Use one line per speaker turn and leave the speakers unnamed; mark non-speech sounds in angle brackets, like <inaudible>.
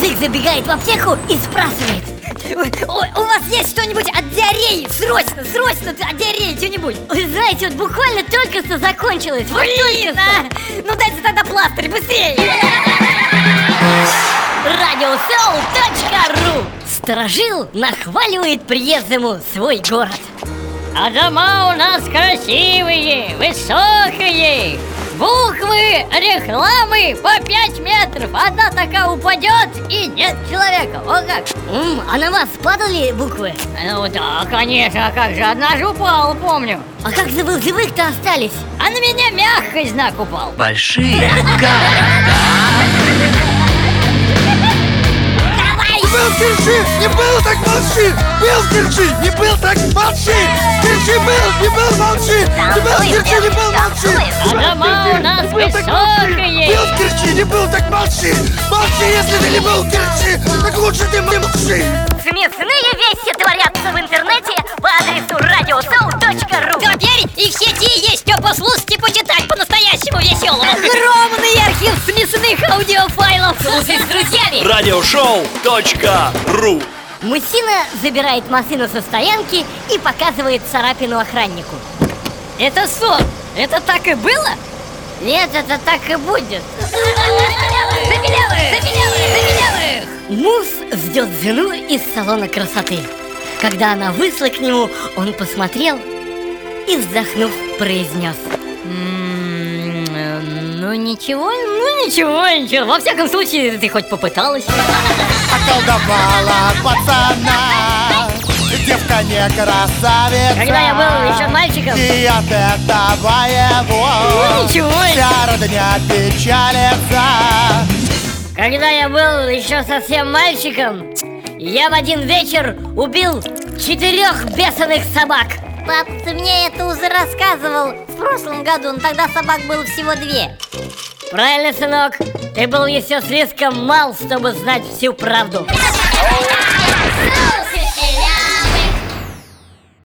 Мужик забегает в аптеку и спрашивает.
У вас есть что-нибудь от диареи?
Срочно, срочно от диареи что-нибудь. Знаете, вот буквально только что закончилось.
Блин, вот
только
а!
что.
Ну дайте тогда пластырь, быстрее.
Радиосоу.ру Сторожил нахваливает приезжему свой город.
А дома у нас красивые, высокие, буквы рекламы по 5 метров. Одна такая упадет, и нет человека О как
М, А на вас падали буквы?
Ну да, конечно, а как же, одна же упала, помню
А как же вы живых-то остались?
А на меня мягкий знак упал
Большие <laughs>
Был Керчи, не был, так молчи! Был Керчи, не был, так молчи! Керчи был, не был, молчи! Не был Керчи, не был, молчи!
А дома у нас высокие
Керчи, не был, так молчи! Молчи, если ты не был Керчи, так лучше ты молчи!
Смешные вещи творятся в интернете по адресу radioshow.ru
Теперь и в сети есть что послушать и почитать по-настоящему веселому.
Огромный архив смешных аудиофайлов
Слушай с друзьями
Радиошоу.ру
Мужчина забирает машину со стоянки и показывает царапину охраннику.
Это что, это так и было?
Нет, это так и будет Муж ждет жену из салона красоты. Когда она вышла к нему, он посмотрел и, вздохнув, произнес.
Ну ничего, ну ничего, ничего. Во всяком случае, ты хоть попыталась.
Околдовала пацана. Девка не красавица.
Когда я был еще мальчиком.
И от этого его
Ну ничего,
Вся родня печалится
Когда я был еще совсем мальчиком Я в один вечер убил четырех бешеных собак.
Пап, ты мне это уже рассказывал. В прошлом году, но тогда собак было всего две.
Правильно, сынок, ты был еще слишком мал, чтобы знать всю правду